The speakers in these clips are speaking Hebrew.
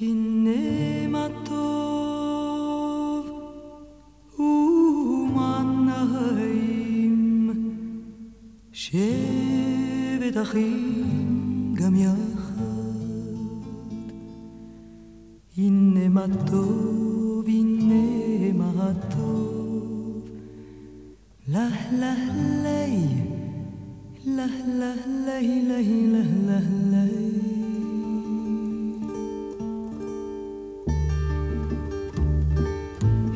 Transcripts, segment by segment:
הנה מה טוב ומה נעים שבת אחים גם יחד. הנה מה טוב הנה מה טוב לה לה לי לה לה לי לה לה לה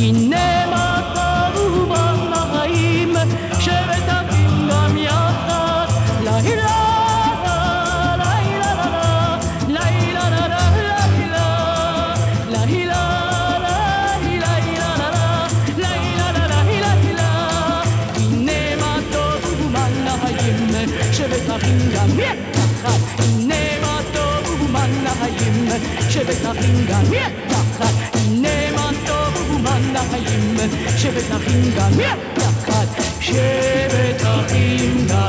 إنما قروبا نغيم شبتا بينغام يخطر لا إله שבתחים גם יתחת, שבט אחים גם, שבט אחים גם